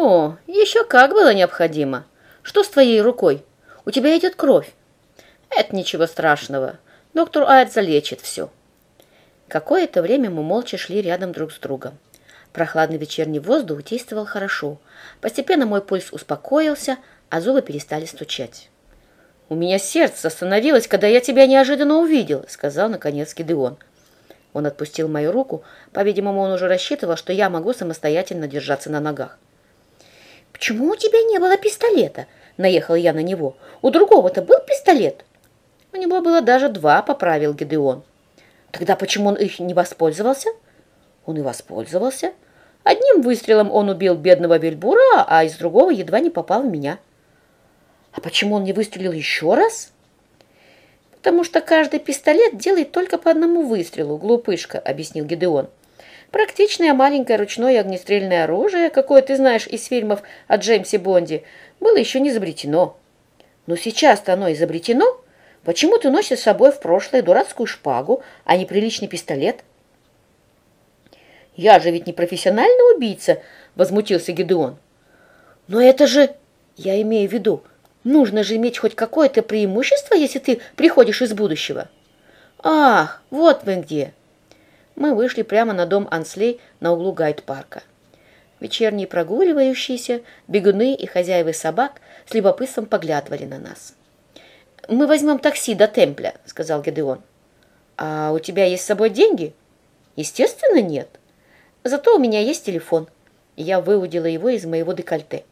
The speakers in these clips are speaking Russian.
О, еще как было необходимо. Что с твоей рукой? У тебя идет кровь. Это ничего страшного. Доктор Айд залечит все. Какое-то время мы молча шли рядом друг с другом. Прохладный вечерний воздух действовал хорошо. Постепенно мой пульс успокоился, а зубы перестали стучать. «У меня сердце остановилось, когда я тебя неожиданно увидел», — сказал, наконец, Гидеон. Он отпустил мою руку. По-видимому, он уже рассчитывал, что я могу самостоятельно держаться на ногах. «Почему у тебя не было пистолета?» — наехала я на него. «У другого-то был пистолет?» «У него было даже два», — поправил Гидеон. «Тогда почему он их не воспользовался?» «Он и воспользовался. Одним выстрелом он убил бедного Вильбура, а из другого едва не попал в меня». А почему он не выстрелил еще раз? Потому что каждый пистолет делает только по одному выстрелу, глупышка, объяснил Гедеон. Практичное маленькое ручное огнестрельное оружие, какое ты знаешь из фильмов о Джеймсе Бонде, было еще не изобретено. Но сейчас-то оно изобретено. Почему ты носишь с собой в прошлое дурацкую шпагу, а не приличный пистолет? Я же ведь не профессиональный убийца, возмутился Гедеон. Но это же, я имею в виду, Нужно же иметь хоть какое-то преимущество, если ты приходишь из будущего. Ах, вот мы где. Мы вышли прямо на дом Анслей на углу Гайд-парка. Вечерние прогуливающиеся, бегуны и хозяева собак с любопытством поглядывали на нас. «Мы возьмем такси до Темпля», — сказал Гедеон. «А у тебя есть с собой деньги?» «Естественно, нет. Зато у меня есть телефон». Я выудила его из моего декольте.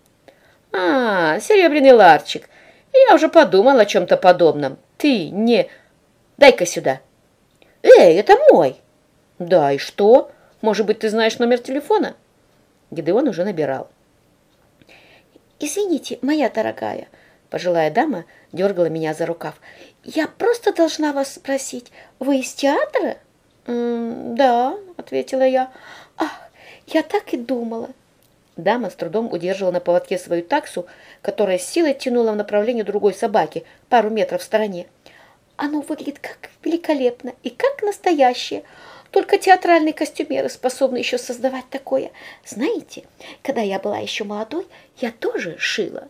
«А, серебряный ларчик. Я уже подумал о чем-то подобном. Ты не... Дай-ка сюда». «Эй, это мой!» «Да, и что? Может быть, ты знаешь номер телефона?» Гидеон уже набирал. «Извините, моя дорогая», — пожилая дама дергала меня за рукав. «Я просто должна вас спросить, вы из театра?» М «Да», — ответила я. «Ах, я так и думала. Дама с трудом удерживала на поводке свою таксу, которая силой тянула в направлении другой собаки, пару метров в стороне. Оно выглядит как великолепно и как настоящее. Только театральные костюмеры способны еще создавать такое. Знаете, когда я была еще молодой, я тоже шила.